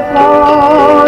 को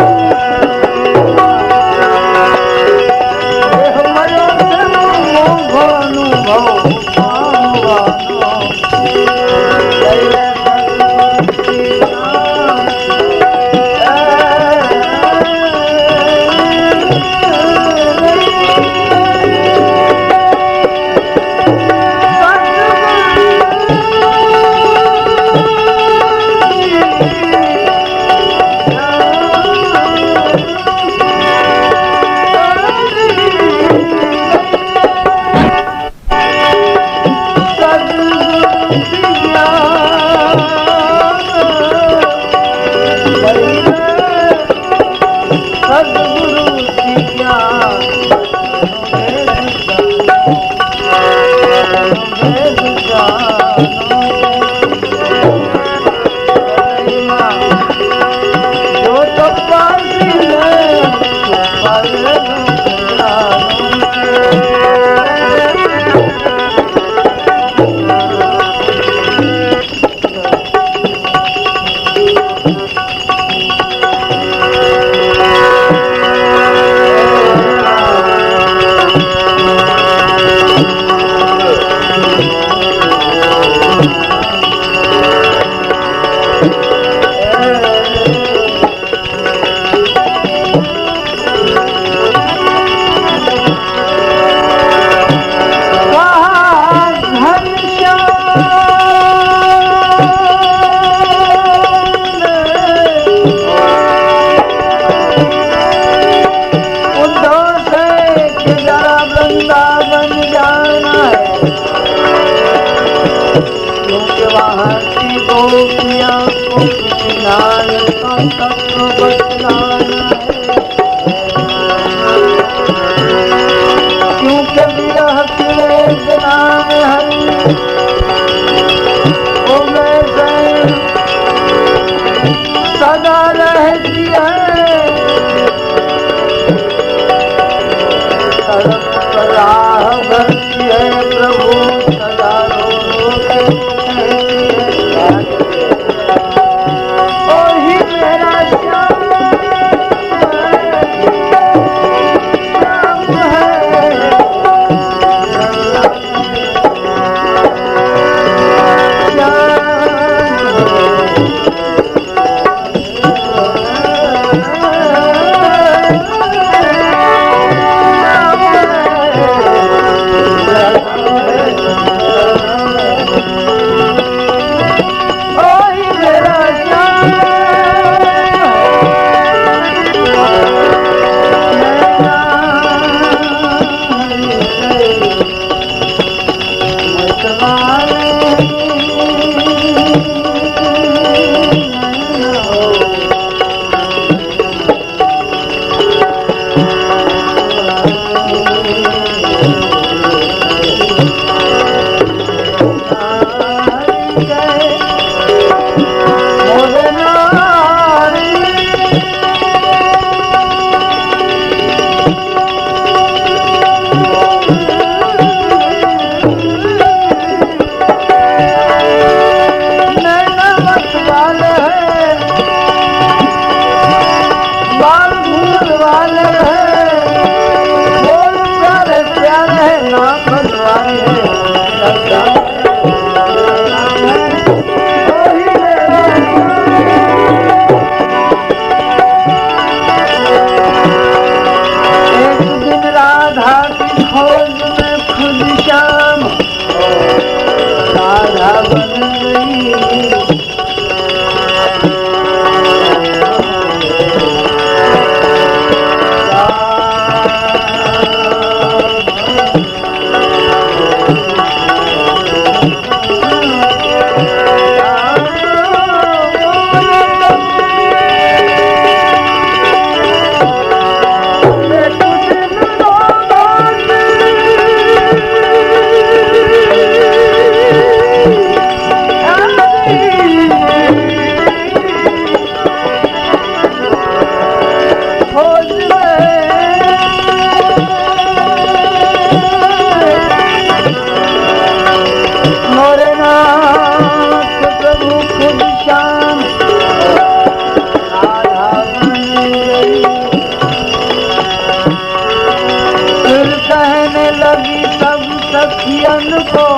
look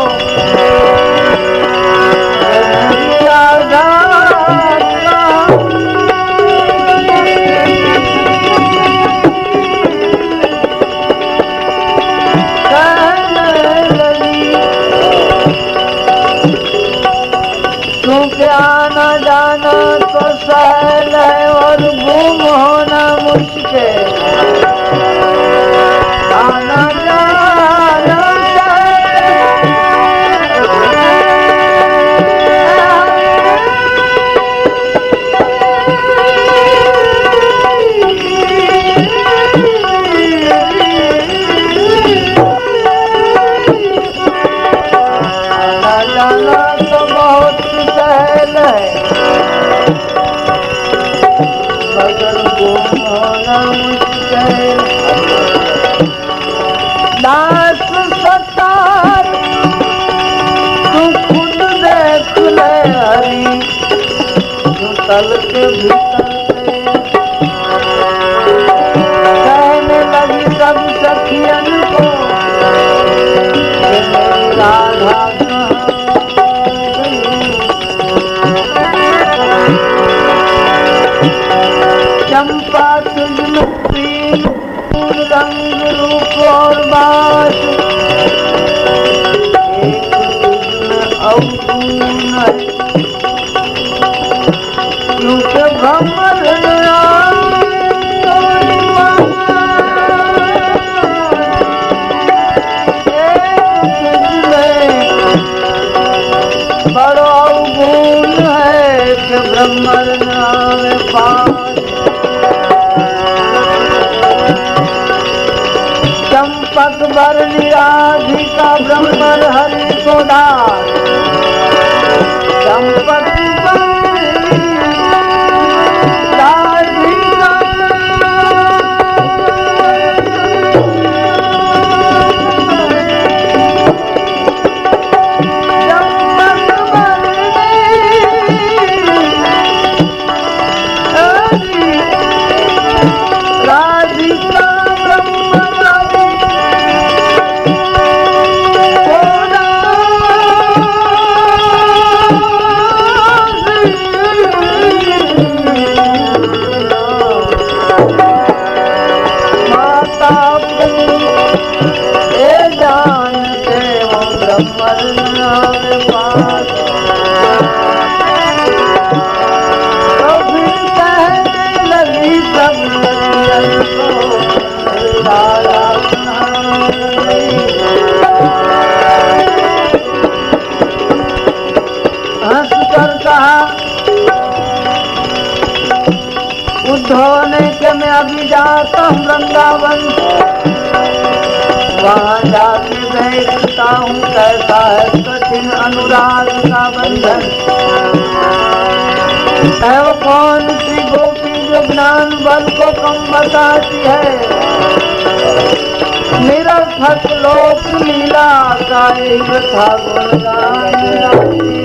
पकबर विराधिका ब्रह्मर हरि सोदा वहाँ जाति देखता हूँ कैसा है कठिन अनुराग का बंधन। है वो कौन सी गोपी जो ज्ञान बल को कम बताती है? निरर्थक लोक लीला का एक था गुणगान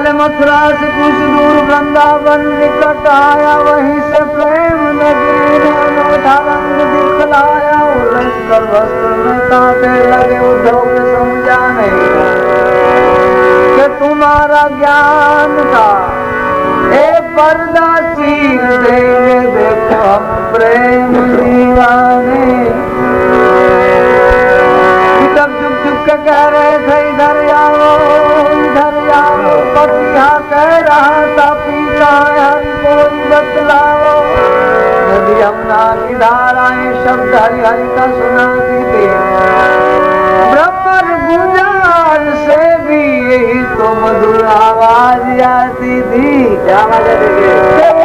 चल मथुरा से कुछ दूर वृंदावन निकट आया, वहीं से प्रेम नगरी ने अनूठा रंग दिखलाया। उलझ वस्त्र में कांटे लगे, उद्धव के समझा नहीं कि तुम्हारा ज्ञान था। ए पर्दा चीर देंगे, देखो हम प्रेम दीवाने। तब चुप चुप के कह रहे थे था पीता, हरि कोई बतलाओ। यदि यमुना की धाराएँ शब्द हरि हरि का सुना दीते ब्रह्मर गुंजान से भी यही तो मधुर आवाज़ आती थी। क्या आवाज़ आती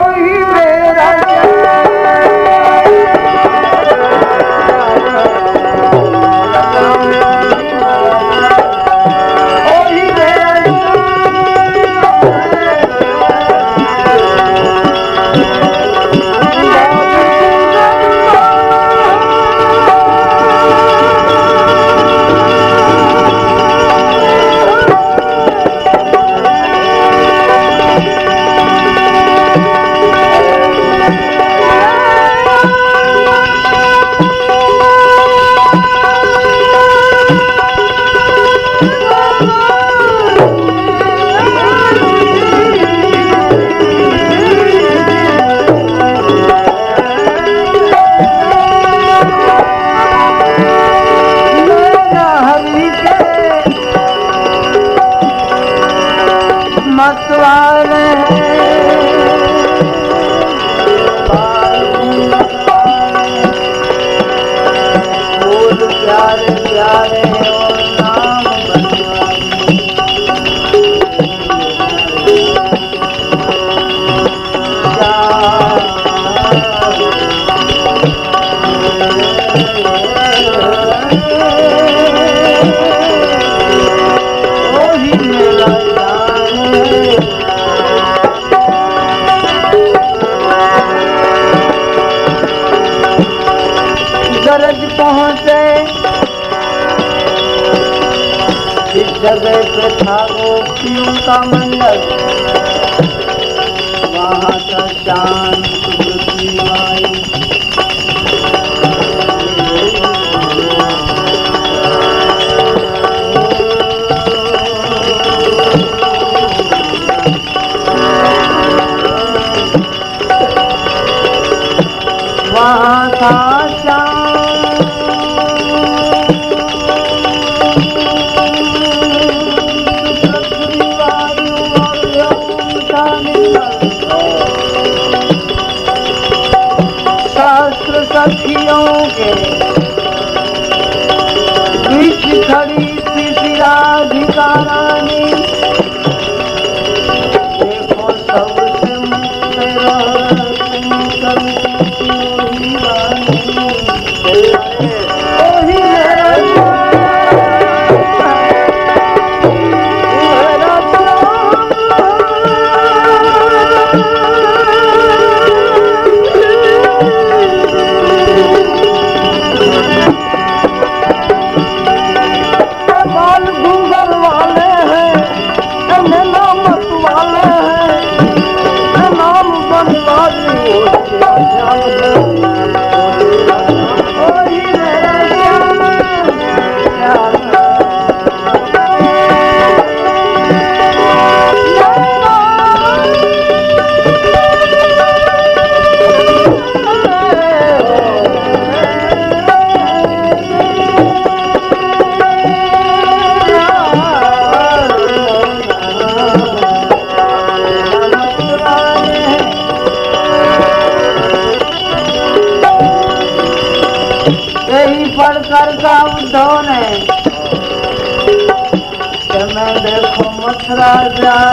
राजा